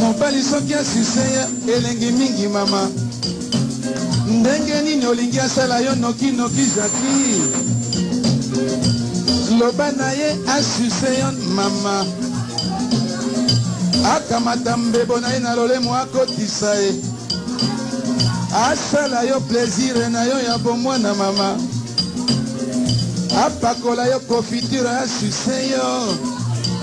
mobali soki asuse ye elengi mingi mama ndenge nini olingi asala yo nokinoki jaki loba na ye asuse yo mama akamata mbebo na ye na lolemo akotisa ye asala yo plaisire na yo ya bomwana mama apakola yo kofiture asuse yo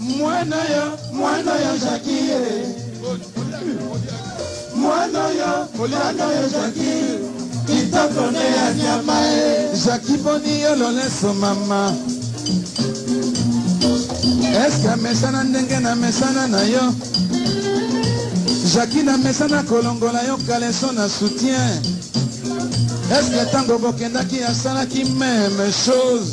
Mwana ya mwana ya Jackie eh. Mwana ya mwana ya Jackie kitoko ne ya nyama eh. Jackie boni yo loleso mama eske amesana ndenge na mesana na yo jaki na mesana kolongola yo kaleso na soutien eske ntango bokendaki asalaki meme chose